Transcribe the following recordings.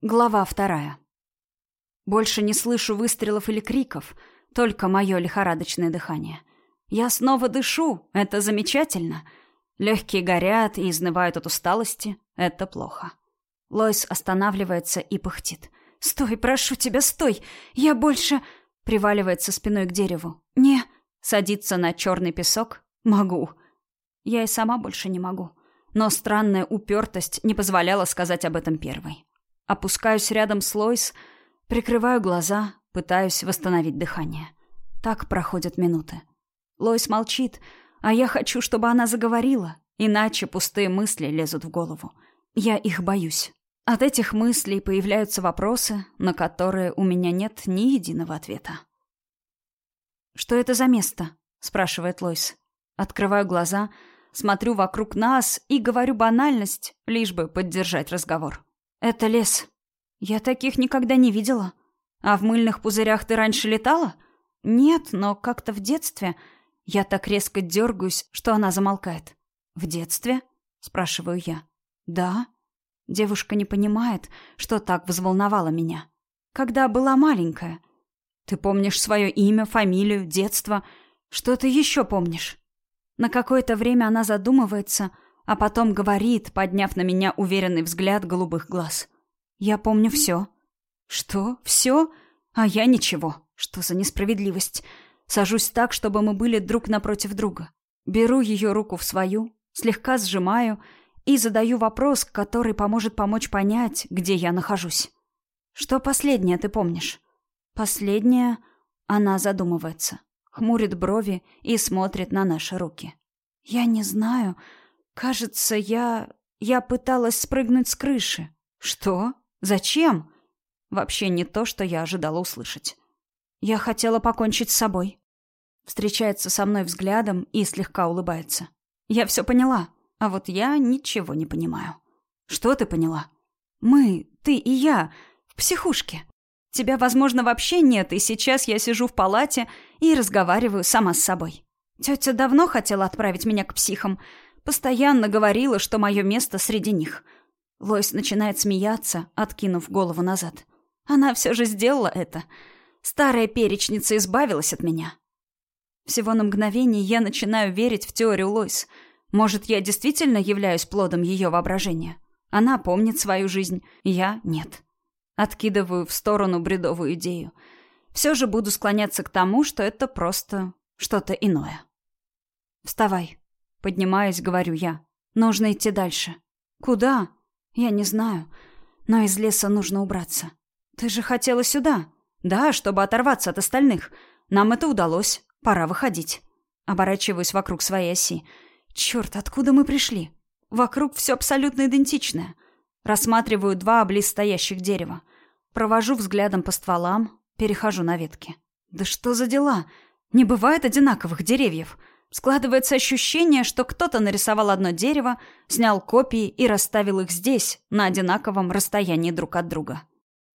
Глава вторая. Больше не слышу выстрелов или криков, только мое лихорадочное дыхание. Я снова дышу, это замечательно. Легкие горят и изнывают от усталости, это плохо. Лойс останавливается и пыхтит. «Стой, прошу тебя, стой! Я больше...» Приваливается спиной к дереву. «Не...» Садится на черный песок. «Могу». Я и сама больше не могу. Но странная упертость не позволяла сказать об этом первой. Опускаюсь рядом с Лойс, прикрываю глаза, пытаюсь восстановить дыхание. Так проходят минуты. Лойс молчит, а я хочу, чтобы она заговорила, иначе пустые мысли лезут в голову. Я их боюсь. От этих мыслей появляются вопросы, на которые у меня нет ни единого ответа. «Что это за место?» — спрашивает Лойс. Открываю глаза, смотрю вокруг нас и говорю банальность, лишь бы поддержать разговор. «Это лес. Я таких никогда не видела. А в мыльных пузырях ты раньше летала?» «Нет, но как-то в детстве...» Я так резко дергаюсь, что она замолкает. «В детстве?» — спрашиваю я. «Да». Девушка не понимает, что так взволновало меня. «Когда была маленькая. Ты помнишь свое имя, фамилию, детство? Что ты еще помнишь?» На какое-то время она задумывается — а потом говорит, подняв на меня уверенный взгляд голубых глаз. «Я помню все». «Что? Все? А я ничего. Что за несправедливость?» Сажусь так, чтобы мы были друг напротив друга. Беру ее руку в свою, слегка сжимаю и задаю вопрос, который поможет помочь понять, где я нахожусь. «Что последнее ты помнишь?» «Последнее...» Она задумывается, хмурит брови и смотрит на наши руки. «Я не знаю...» «Кажется, я... я пыталась спрыгнуть с крыши». «Что? Зачем?» Вообще не то, что я ожидала услышать. «Я хотела покончить с собой». Встречается со мной взглядом и слегка улыбается. «Я все поняла, а вот я ничего не понимаю». «Что ты поняла?» «Мы, ты и я, в психушке. Тебя, возможно, вообще нет, и сейчас я сижу в палате и разговариваю сама с собой. Тетя давно хотела отправить меня к психам, Постоянно говорила, что мое место среди них. Лойс начинает смеяться, откинув голову назад. Она все же сделала это. Старая перечница избавилась от меня. Всего на мгновение я начинаю верить в теорию Лойс. Может, я действительно являюсь плодом ее воображения. Она помнит свою жизнь, я — нет. Откидываю в сторону бредовую идею. Все же буду склоняться к тому, что это просто что-то иное. «Вставай», Поднимаясь, говорю я. Нужно идти дальше. Куда? Я не знаю. Но из леса нужно убраться. Ты же хотела сюда. Да, чтобы оторваться от остальных. Нам это удалось. Пора выходить. Оборачиваюсь вокруг своей оси. Черт, откуда мы пришли? Вокруг все абсолютно идентичное. Рассматриваю два близстоящих дерева. Провожу взглядом по стволам, перехожу на ветки. Да что за дела? Не бывает одинаковых деревьев. Складывается ощущение, что кто-то нарисовал одно дерево, снял копии и расставил их здесь, на одинаковом расстоянии друг от друга.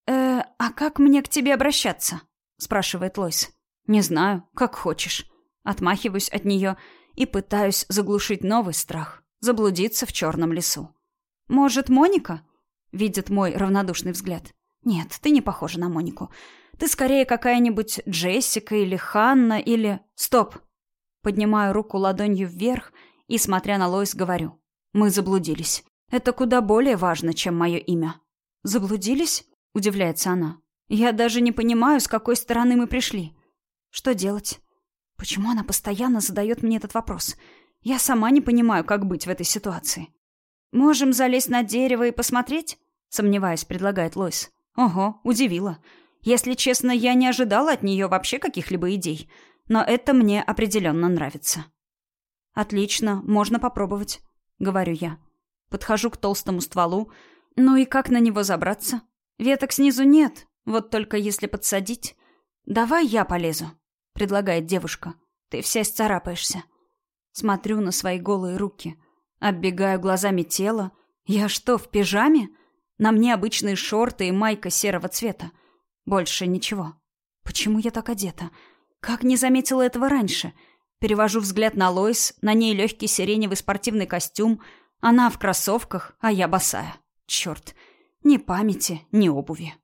«Э, а как мне к тебе обращаться?» — спрашивает Лойс. «Не знаю, как хочешь». Отмахиваюсь от нее и пытаюсь заглушить новый страх — заблудиться в черном лесу. «Может, Моника?» — видит мой равнодушный взгляд. «Нет, ты не похожа на Монику. Ты скорее какая-нибудь Джессика или Ханна или...» «Стоп!» Поднимаю руку ладонью вверх и, смотря на Лоис, говорю. «Мы заблудились. Это куда более важно, чем мое имя». «Заблудились?» — удивляется она. «Я даже не понимаю, с какой стороны мы пришли. Что делать? Почему она постоянно задает мне этот вопрос? Я сама не понимаю, как быть в этой ситуации». «Можем залезть на дерево и посмотреть?» — сомневаясь, предлагает Лойс. «Ого, удивила. Если честно, я не ожидала от нее вообще каких-либо идей но это мне определенно нравится. «Отлично, можно попробовать», — говорю я. Подхожу к толстому стволу. Ну и как на него забраться? Веток снизу нет, вот только если подсадить. «Давай я полезу», — предлагает девушка. «Ты вся сцарапаешься». Смотрю на свои голые руки. Оббегаю глазами тело. Я что, в пижаме? На мне обычные шорты и майка серого цвета. Больше ничего. Почему я так одета? Как не заметила этого раньше? Перевожу взгляд на Лойс, на ней легкий сиреневый спортивный костюм, она в кроссовках, а я босая. Черт. Ни памяти, ни обуви.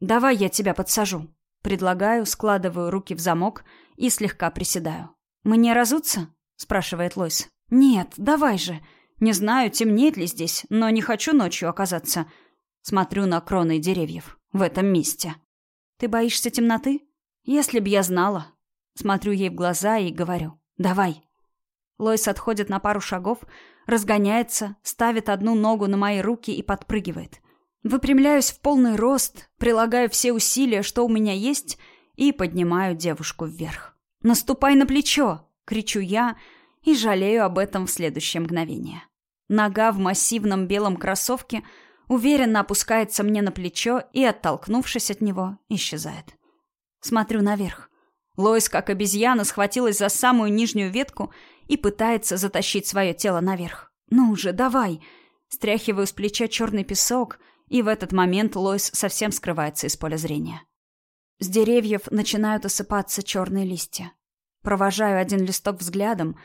«Давай я тебя подсажу». Предлагаю, складываю руки в замок и слегка приседаю. «Мы не разутся?» — спрашивает Лойс. «Нет, давай же. Не знаю, темнеет ли здесь, но не хочу ночью оказаться. Смотрю на кроны деревьев. В этом месте. Ты боишься темноты? Если б я знала. Смотрю ей в глаза и говорю. Давай. Лойс отходит на пару шагов, разгоняется, ставит одну ногу на мои руки и подпрыгивает. Выпрямляюсь в полный рост, прилагаю все усилия, что у меня есть, и поднимаю девушку вверх. «Наступай на плечо!» — кричу я и жалею об этом в следующее мгновение. Нога в массивном белом кроссовке уверенно опускается мне на плечо и, оттолкнувшись от него, исчезает. Смотрю наверх. Лоис, как обезьяна, схватилась за самую нижнюю ветку и пытается затащить свое тело наверх. «Ну уже, давай!» Стряхиваю с плеча черный песок, и в этот момент Лоис совсем скрывается из поля зрения. С деревьев начинают осыпаться черные листья. Провожаю один листок взглядом.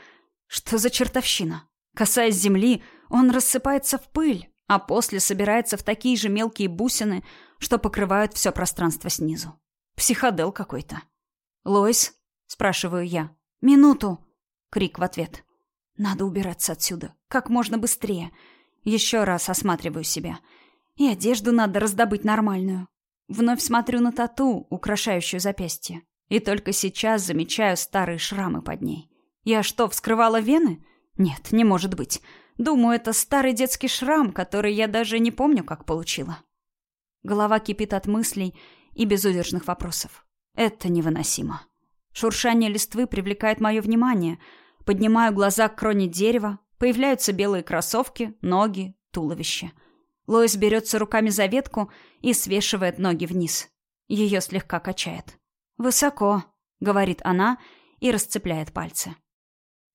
Что за чертовщина? Касаясь земли, он рассыпается в пыль, а после собирается в такие же мелкие бусины, что покрывают все пространство снизу. Психодел какой-то. «Лойс?» — спрашиваю я. «Минуту!» — крик в ответ. «Надо убираться отсюда. Как можно быстрее. Еще раз осматриваю себя. И одежду надо раздобыть нормальную. Вновь смотрю на тату, украшающую запястье. И только сейчас замечаю старые шрамы под ней. Я что, вскрывала вены? Нет, не может быть. Думаю, это старый детский шрам, который я даже не помню, как получила. Голова кипит от мыслей и безудержных вопросов. Это невыносимо. Шуршание листвы привлекает мое внимание. Поднимаю глаза к кроне дерева. Появляются белые кроссовки, ноги, туловище. Лоис берется руками за ветку и свешивает ноги вниз. Ее слегка качает. «Высоко», — говорит она и расцепляет пальцы.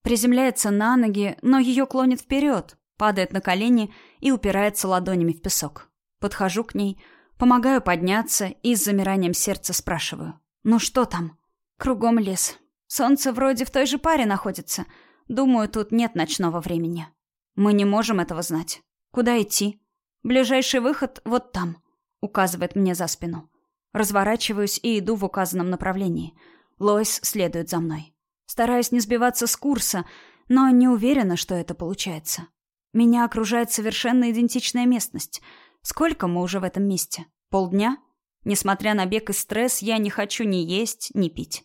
Приземляется на ноги, но ее клонит вперед, падает на колени и упирается ладонями в песок. Подхожу к ней, помогаю подняться и с замиранием сердца спрашиваю. «Ну что там?» «Кругом лес. Солнце вроде в той же паре находится. Думаю, тут нет ночного времени. Мы не можем этого знать. Куда идти?» «Ближайший выход вот там», — указывает мне за спину. Разворачиваюсь и иду в указанном направлении. Лоис следует за мной. Стараюсь не сбиваться с курса, но не уверена, что это получается. Меня окружает совершенно идентичная местность. Сколько мы уже в этом месте? Полдня? Несмотря на бег и стресс, я не хочу ни есть, ни пить.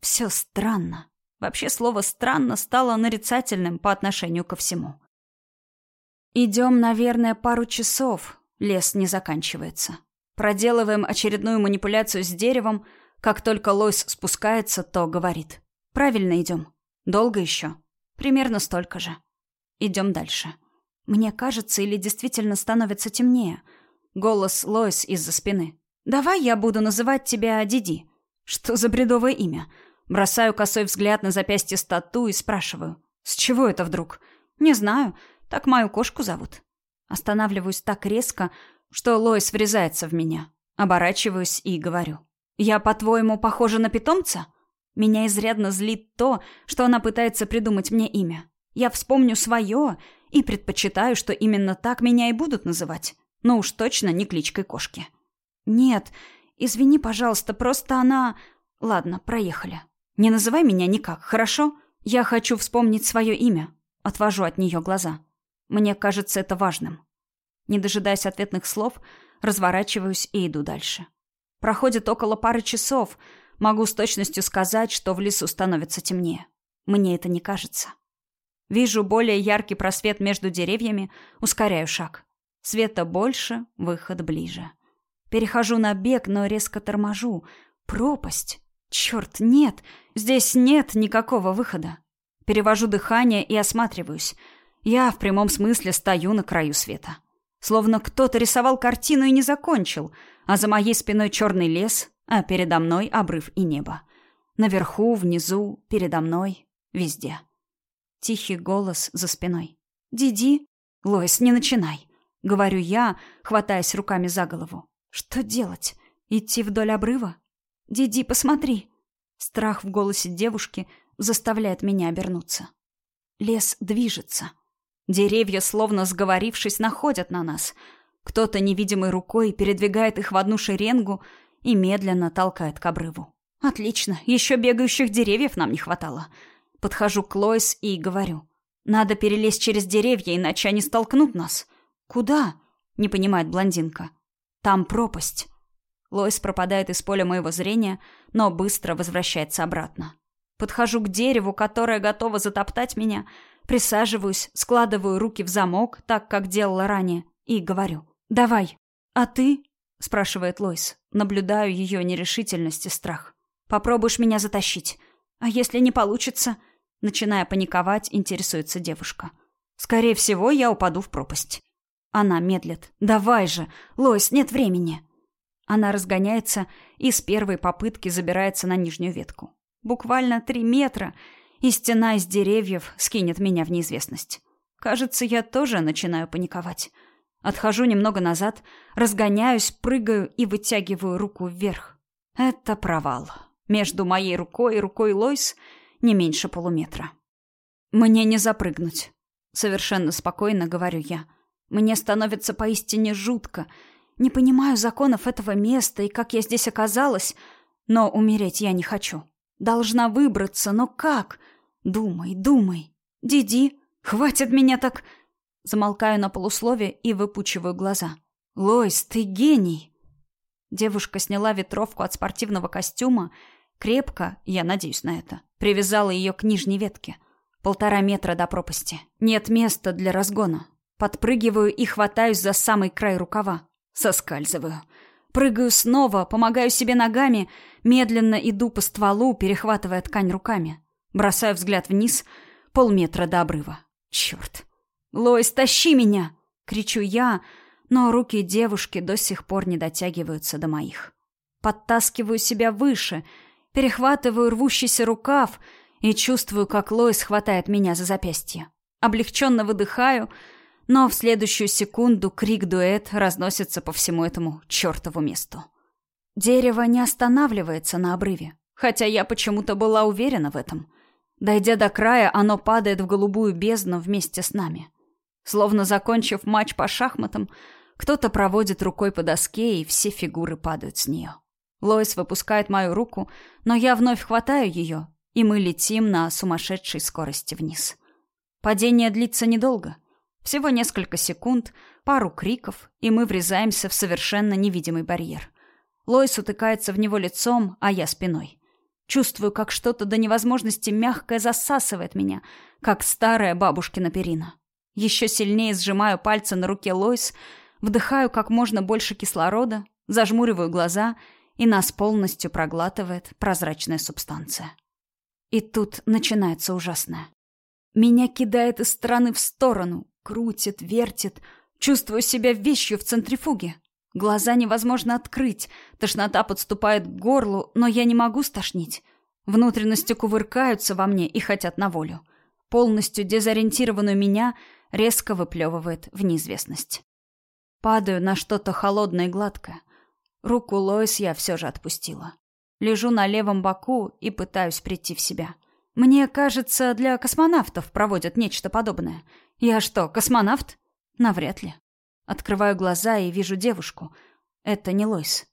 Все странно. Вообще слово «странно» стало нарицательным по отношению ко всему. Идем, наверное, пару часов. Лес не заканчивается. Проделываем очередную манипуляцию с деревом. Как только лось спускается, то говорит. Правильно идем. Долго еще? Примерно столько же. Идем дальше. Мне кажется, или действительно становится темнее. Голос Лоис из-за спины. «Давай я буду называть тебя Диди». Что за бредовое имя? Бросаю косой взгляд на запястье стату и спрашиваю. «С чего это вдруг?» «Не знаю. Так мою кошку зовут». Останавливаюсь так резко, что Лоис врезается в меня. Оборачиваюсь и говорю. «Я, по-твоему, похожа на питомца?» Меня изрядно злит то, что она пытается придумать мне имя. Я вспомню свое и предпочитаю, что именно так меня и будут называть. Но уж точно не кличкой кошки. Нет, извини, пожалуйста, просто она... Ладно, проехали. Не называй меня никак, хорошо? Я хочу вспомнить свое имя. Отвожу от нее глаза. Мне кажется это важным. Не дожидаясь ответных слов, разворачиваюсь и иду дальше. Проходит около пары часов, Могу с точностью сказать, что в лесу становится темнее. Мне это не кажется. Вижу более яркий просвет между деревьями, ускоряю шаг. Света больше, выход ближе. Перехожу на бег, но резко торможу. Пропасть. Черт, нет, здесь нет никакого выхода. Перевожу дыхание и осматриваюсь. Я в прямом смысле стою на краю света. Словно кто-то рисовал картину и не закончил, а за моей спиной черный лес, а передо мной обрыв и небо. Наверху, внизу, передо мной, везде. Тихий голос за спиной. «Диди?» «Лоис, не начинай!» — говорю я, хватаясь руками за голову. «Что делать? Идти вдоль обрыва?» «Диди, посмотри!» Страх в голосе девушки заставляет меня обернуться. Лес движется. Деревья, словно сговорившись, находят на нас. Кто-то невидимой рукой передвигает их в одну шеренгу и медленно толкает к обрыву. Отлично, еще бегающих деревьев нам не хватало. Подхожу к Лоис и говорю. Надо перелезть через деревья, иначе они столкнут нас. Куда? Не понимает блондинка. Там пропасть. Лоис пропадает из поля моего зрения, но быстро возвращается обратно. Подхожу к дереву, которое готово затоптать меня, присаживаюсь, складываю руки в замок, так как делала ранее, и говорю. «Давай». «А ты?» — спрашивает Лоис. Наблюдаю ее нерешительность и страх. «Попробуешь меня затащить. А если не получится?» Начиная паниковать, интересуется девушка. «Скорее всего, я упаду в пропасть». Она медлит. «Давай же! Лоис, нет времени!» Она разгоняется и с первой попытки забирается на нижнюю ветку. Буквально три метра, и стена из деревьев скинет меня в неизвестность. Кажется, я тоже начинаю паниковать. Отхожу немного назад, разгоняюсь, прыгаю и вытягиваю руку вверх. Это провал. Между моей рукой и рукой Лойс не меньше полуметра. Мне не запрыгнуть. Совершенно спокойно говорю я. Мне становится поистине жутко. Не понимаю законов этого места и как я здесь оказалась, но умереть я не хочу. Должна выбраться, но как? Думай, думай. Диди, хватит меня так... Замолкаю на полуслове и выпучиваю глаза. «Лойс, ты гений!» Девушка сняла ветровку от спортивного костюма, крепко, я надеюсь на это, привязала ее к нижней ветке. Полтора метра до пропасти. Нет места для разгона. Подпрыгиваю и хватаюсь за самый край рукава. Соскальзываю. Прыгаю снова, помогаю себе ногами, медленно иду по стволу, перехватывая ткань руками. Бросаю взгляд вниз, полметра до обрыва. Черт. «Лоис, тащи меня!» — кричу я, но руки девушки до сих пор не дотягиваются до моих. Подтаскиваю себя выше, перехватываю рвущийся рукав и чувствую, как Лоис хватает меня за запястье. Облегченно выдыхаю, но в следующую секунду крик-дуэт разносится по всему этому чертову месту. Дерево не останавливается на обрыве, хотя я почему-то была уверена в этом. Дойдя до края, оно падает в голубую бездну вместе с нами. Словно закончив матч по шахматам, кто-то проводит рукой по доске, и все фигуры падают с нее. Лоис выпускает мою руку, но я вновь хватаю ее, и мы летим на сумасшедшей скорости вниз. Падение длится недолго. Всего несколько секунд, пару криков, и мы врезаемся в совершенно невидимый барьер. Лоис утыкается в него лицом, а я спиной. Чувствую, как что-то до невозможности мягкое засасывает меня, как старая бабушкина перина. Еще сильнее сжимаю пальцы на руке Лойс, вдыхаю как можно больше кислорода, зажмуриваю глаза, и нас полностью проглатывает прозрачная субстанция. И тут начинается ужасное. Меня кидает из стороны в сторону, крутит, вертит, чувствую себя вещью в центрифуге. Глаза невозможно открыть, тошнота подступает к горлу, но я не могу стошнить. Внутренности кувыркаются во мне и хотят на волю. Полностью дезориентированную меня резко выплевывает в неизвестность. Падаю на что-то холодное и гладкое. Руку Лоис я все же отпустила. Лежу на левом боку и пытаюсь прийти в себя. Мне кажется, для космонавтов проводят нечто подобное. Я что, космонавт? Навряд ли. Открываю глаза и вижу девушку. Это не Лойс.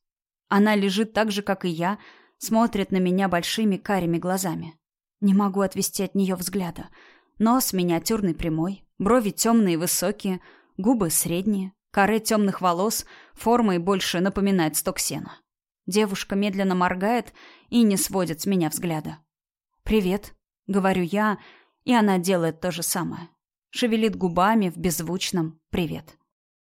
Она лежит так же, как и я, смотрит на меня большими карими глазами. Не могу отвести от нее взгляда. Нос миниатюрный прямой, брови темные и высокие, губы средние, коре темных волос формой больше напоминает сток сена. Девушка медленно моргает и не сводит с меня взгляда. «Привет», — говорю я, и она делает то же самое. Шевелит губами в беззвучном «привет».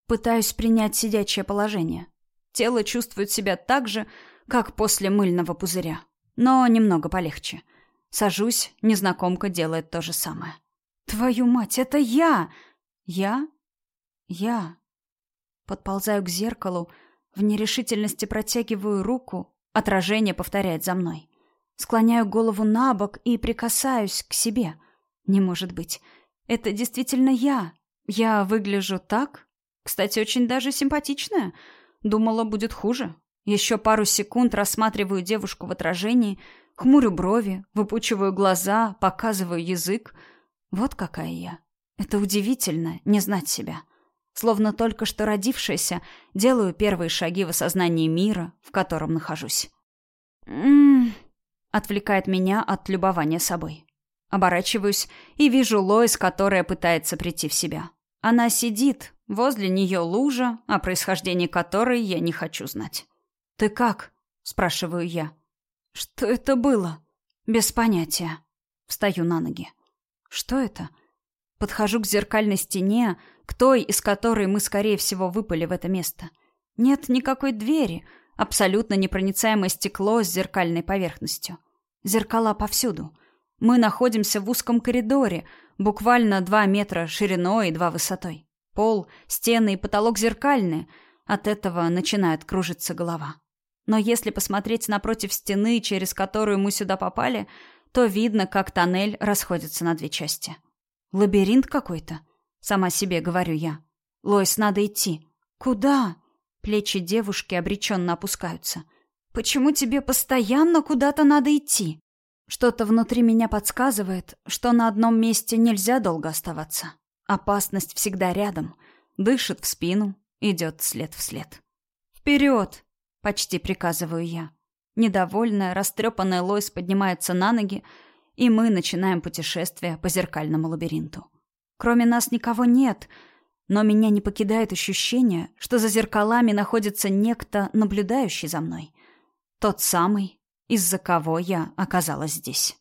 Пытаюсь принять сидячее положение. Тело чувствует себя так же, как после мыльного пузыря, но немного полегче. Сажусь, незнакомка делает то же самое. «Твою мать, это я!» «Я?» «Я?» Подползаю к зеркалу, в нерешительности протягиваю руку, отражение повторяет за мной. Склоняю голову на бок и прикасаюсь к себе. Не может быть. Это действительно я. Я выгляжу так? Кстати, очень даже симпатичная. Думала, будет хуже. Еще пару секунд рассматриваю девушку в отражении, хмурю брови, выпучиваю глаза, показываю язык — вот какая я. Это удивительно, не знать себя. Словно только что родившаяся, делаю первые шаги в осознании мира, в котором нахожусь. «М-м-м», отвлекает меня от любования собой. Оборачиваюсь и вижу Лоис, которая пытается прийти в себя. Она сидит, возле нее лужа, о происхождении которой я не хочу знать. «Ты как?» — спрашиваю я. «Что это было?» «Без понятия». Встаю на ноги. «Что это?» Подхожу к зеркальной стене, к той, из которой мы, скорее всего, выпали в это место. Нет никакой двери, абсолютно непроницаемое стекло с зеркальной поверхностью. Зеркала повсюду. Мы находимся в узком коридоре, буквально два метра шириной и два высотой. Пол, стены и потолок зеркальные. От этого начинает кружиться голова. Но если посмотреть напротив стены, через которую мы сюда попали, то видно, как тоннель расходится на две части. Лабиринт какой-то. Сама себе говорю я. Лойс, надо идти. Куда? Плечи девушки обреченно опускаются. Почему тебе постоянно куда-то надо идти? Что-то внутри меня подсказывает, что на одном месте нельзя долго оставаться. Опасность всегда рядом. Дышит в спину, идет след в след. «Вперед!» — почти приказываю я. Недовольная, растрепанная Лойс поднимается на ноги, и мы начинаем путешествие по зеркальному лабиринту. Кроме нас никого нет, но меня не покидает ощущение, что за зеркалами находится некто, наблюдающий за мной. Тот самый, из-за кого я оказалась здесь.